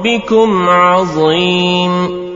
رَّبِّكُمْ عَظِيمٌ.